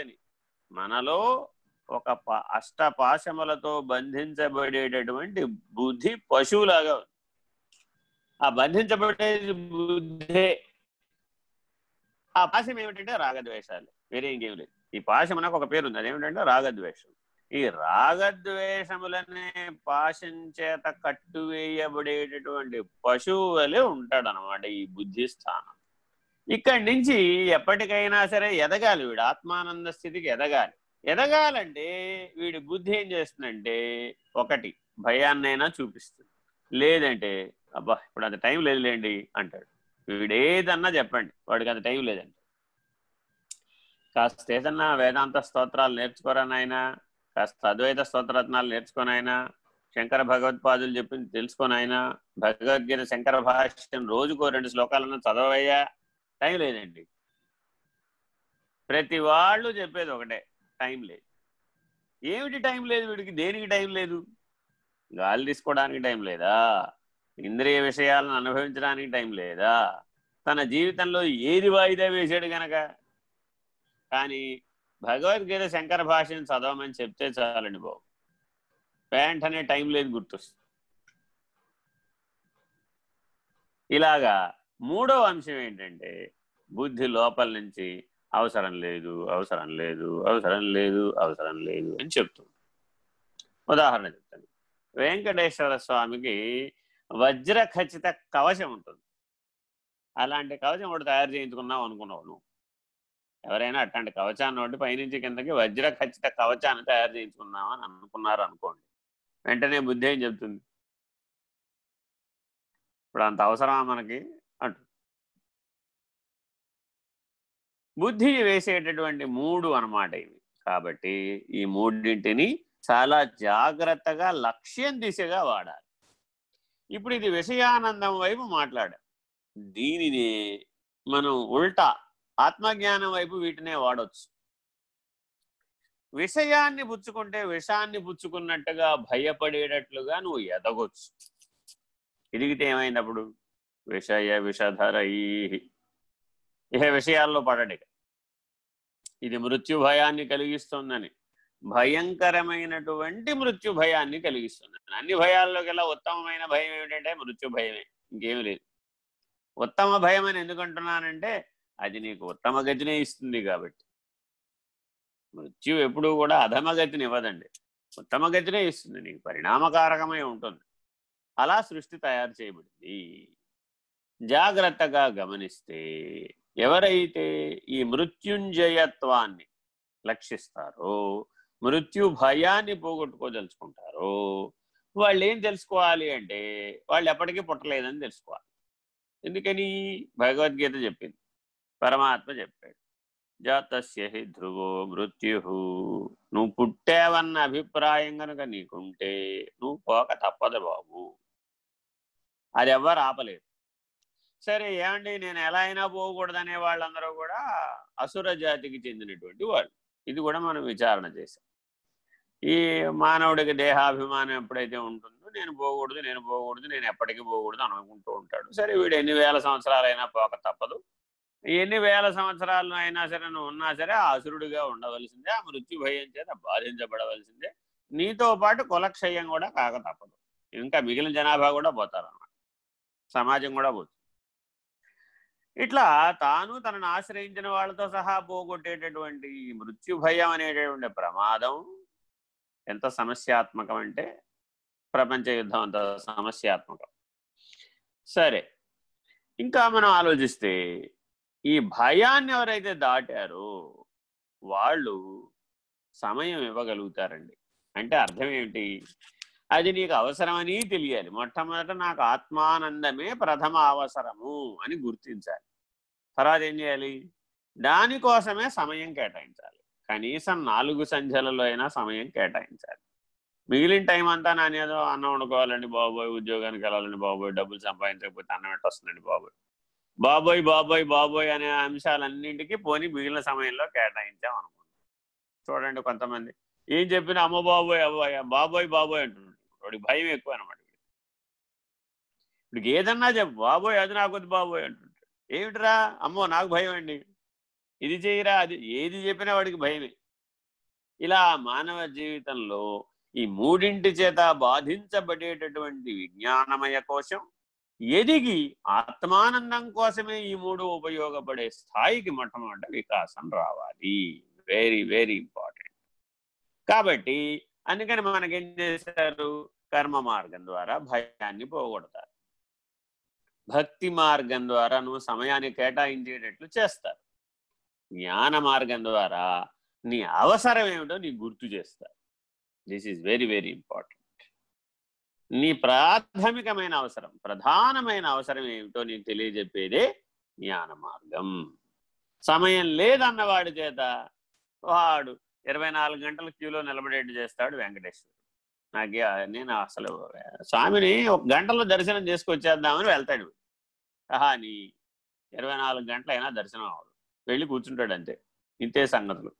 అని. మనలో ఒక అష్ట పాశములతో బంధించబడేటటువంటి బుద్ధి పశువులాగా ఉంది. ఆ బంధించబడేది బుద్ధే. ఆ పాశం ఏమిటంటే రాగద్వేషాలు. వేరే ఇంకేం లేదు. ఈ పాశం నాకు ఒక పేరు ఉంది. అదేమిటంటే రాగద్వేషం. ఈ రాగద్వేషములనే పాశం చేత కట్టువేయబడేటటువంటి పశువులే వలె ఉంటాడు అనమాట ఈ బుద్ధి స్థానం. ఇక్కడి నుంచి ఎప్పటికైనా సరే ఎదగాలి వీడు. ఆత్మానంద స్థితికి ఎదగాలి. ఎదగాలంటే వీడి బుద్ధి ఏం చేస్తుందంటే ఒకటి భయాన్నైనా చూపిస్తుంది. లేదంటే అబ్బా ఇప్పుడు అంత టైం లేదులేండి అంటాడు. వీడు ఏదన్నా చెప్పండి. వాడికి అంత టైం లేదండి. కాస్త ఏదన్నా వేదాంత స్తోత్రాలు నేర్చుకోరా నాయన? కాస్త అద్వైత స్తోత్రరత్నాలు నేర్చుకోనైనా శంకర భగవత్పాదులు చెప్పింది తెలుసుకోనైనా భగవద్గీత శంకర భాష్యం రోజుకో రెండు శ్లోకాలను చదవయ్యా? టైం లేదండి. ప్రతి వాళ్ళు చెప్పేది ఒకటే టైం లేదు. ఏమిటి టైం లేదు వీడికి? దేనికి టైం లేదు? గాలి తీసుకోవడానికి టైం లేదా? ఇంద్రియ విషయాలను అనుభవించడానికి టైం లేదా? తన జీవితంలో ఏది వాయిదా వేసాడు గనక? కానీ భగవద్గీత శంకర భాషను చదవమని చెప్తే చాలండి బాబు. ప్యాంట్ అనే టైం లేదు గుర్తొస్తుంది. ఇలాగా మూడో అంశం ఏంటంటే బుద్ధి లోపల నుంచి అవసరం లేదు అవసరం లేదు అవసరం లేదు అవసరం లేదు అని చెప్తుంది. ఉదాహరణ చెప్తాను. వెంకటేశ్వర స్వామికి వజ్ర ఖచ్చిత కవచం ఉంటుంది. అలాంటి కవచం ఒకటి తయారు చేయించుకున్నావు అనుకున్నావు నువ్వు. ఎవరైనా అట్లాంటి కవచాన్ని ఒకటి పైనుంచి కిందకి వజ్ర ఖచ్చిత కవచాన్ని తయారు చేయించుకున్నామని అనుకున్నారు అనుకోండి. వెంటనే బుద్ధి ఏం చెప్తుంది? ఇప్పుడు అంత అవసరమా మనకి? బుద్ధి వేసేటటువంటి మూడు అనమాట ఇవి. కాబట్టి ఈ మూడింటిని చాలా జాగ్రత్తగా లక్ష్యం దిశగా వాడాలి. ఇప్పుడు ఇది విషయానందం వైపు మాట్లాడాం. దీనిని మనం ఉల్టా ఆత్మజ్ఞానం వైపు వీటినే వాడవచ్చు విషయాన్ని పుచ్చుకుంటే విషాన్ని పుచ్చుకున్నట్టుగా భయపడేటట్లుగా నువ్వు ఎదగొచ్చు. ఎదిగితే ఏమైనప్పుడు విషయ విషధర ఇహ విషయాల్లో పడడిక ఇది మృత్యు భయాన్ని కలిగిస్తుందని భయంకరమైనటువంటి మృత్యు భయాన్ని కలిగిస్తుంది. అన్ని భయాల్లోకెల్లా ఉత్తమమైన భయం ఏమిటంటే మృత్యు భయమే ఇంకేమి లేదు. ఉత్తమ భయం అని ఎందుకంటున్నానంటే అది నీకు ఉత్తమ గతినే ఇస్తుంది కాబట్టి. మృత్యు ఎప్పుడూ కూడా అధమ గతిని ఇవ్వదండి. ఉత్తమ గతినే ఇస్తుంది నీకు పరిణామకారకమై ఉంటుంది. అలా సృష్టి తయారు చేయబడింది. జాగ్రత్తగా గమనిస్తే ఎవరైతే ఈ మృత్యుంజయత్వాన్ని లక్షిస్తారో మృత్యు భయాన్ని పోగొట్టుకోదలుచుకుంటారో వాళ్ళు ఏం తెలుసుకోవాలి అంటే వాళ్ళు ఎప్పటికీ పుట్టలేదని తెలుసుకోవాలి. ఎందుకని? భగవద్గీత చెప్పింది. పరమాత్మ చెప్పాడు. జాతస్య హి ధ్రువో మృత్యు నువ్వు పుట్టావన్న అభిప్రాయం కనుక నీకుంటే నువ్వు పోక తప్పదు బాబు. అది ఎవ్వరు ఆపలేదు సరే ఏమండి? నేను ఎలా అయినా పోకూడదనే వాళ్ళందరూ కూడా అసుర జాతికి చెందినటువంటి వాళ్ళు. ఇది కూడా మనం విచారణ చేసాం ఈ మానవుడికి దేహాభిమానం ఎప్పుడైతే ఉంటుందో నేను పోకూడదు నేను పోకూడదు నేను ఎప్పటికీ పోకూడదు అనుకుంటూ ఉంటాడు. సరే వీడు ఎన్ని వేల సంవత్సరాలైనా పోక తప్పదు. ఎన్ని వేల సంవత్సరాలు అయినా సరే నువ్వు ఉన్నా సరే అసురుడిగా ఉండవలసిందే ఆ మృత్యు భయం చేత బాధించబడవలసిందే. నీతో పాటు కులక్షయం కూడా కాక తప్పదు. ఇంకా మిగిలిన జనాభా కూడా పోతారు అన్నమాట సమాజం కూడా పోతుంది. ఇట్లా తాను తనను ఆశ్రయించిన వాళ్ళతో సహా పోగొట్టేటటువంటి మృత్యు భయం అనేటటువంటి ప్రమాదం ఎంత సమస్యాత్మకం అంటే ప్రపంచ యుద్ధం అంత సమస్యాత్మకం. సరే ఇంకా మనం ఆలోచిస్తే ఈ భయాన్ని ఎవరైతే దాటారో వాళ్ళు సమయం ఇవ్వగలుగుతారండి. అంటే అర్థం ఏమిటి? అది నీకు అవసరమని తెలియాలి. మొట్టమొదట నాకు ఆత్మానందమే ప్రథమ అవసరము అని గుర్తించాలి. తర్వాత ఏం చేయాలి? దానికోసమే సమయం కేటాయించాలి. కనీసం నాలుగు సంధ్యలలో అయినా సమయం కేటాయించాలి. మిగిలిన టైం అంతా నానేదో అన్నం వండుకోవాలండి బాబోయ్ ఉద్యోగానికి వెళ్ళాలండి బాబోయ్ డబ్బులు సంపాదించకపోతే అన్నం ఎట్ట వస్తుందండి బాబోయ్? బాబోయ్ బాబోయ్ బాబోయ్ అనే అంశాలన్నింటికి పోని మిగిలిన సమయంలో కేటాయించాం అనుకుంటాం చూడండి కొంతమంది ఏం చెప్పినా అమ్మ బాబోయ్ అబ్బాయి బాబోయ్ బాబోయ్ అంటున్నాడు వాడికి భయం ఎక్కువ అనమాట ఇప్పుడు ఏదన్నా చెప్పు బాబోయ్ అది నాకు బాబోయ్ అంటుంటాడు. ఏమిట్రా? అమ్మో నాకు భయం అండి. ఇది చేయరా? అది ఏది చెప్పినా వాడికి భయమే. ఇలా మానవ జీవితంలో ఈ మూడింటి చేత బాధించబడేటటువంటి విజ్ఞానమయ కోశం ఎదిగి ఆత్మానందం కోసమే ఈ మూడు ఉపయోగపడే స్థాయికి మొట్టమొదటి వికాసం రావాలి. వెరీ వెరీ ఇంపార్టెంట్ కాబట్టి అందుకని మనకేం చేశారు? కర్మ మార్గం ద్వారా భయాన్ని పోగొడతారు. భక్తి మార్గం ద్వారా నువ్వు సమయాన్ని కేటాయించేటట్లు చేస్తారు. జ్ఞాన మార్గం ద్వారా నీ అవసరం ఏమిటో నీ గుర్తు చేస్తారు. This is very very important నీ ప్రాథమికమైన అవసరం ప్రధానమైన అవసరం ఏమిటో నీకు తెలియజెప్పేదే జ్ఞాన మార్గం. సమయం లేదన్నవాడి చేత వాడు ఇరవై నాలుగు గంటల క్యూలో నిలబడేట్టు చేస్తాడు వెంకటేశ్వరుడు. నాకు నేను అసలు స్వామిని ఒక గంటలో దర్శనం చేసుకొచ్చేద్దామని వెళ్తాడు. కానీ ఇరవై నాలుగు గంటలైనా దర్శనం అవ్వదు. వెళ్ళి కూర్చుంటాడు అంతే. ఇంతే సంగతులు.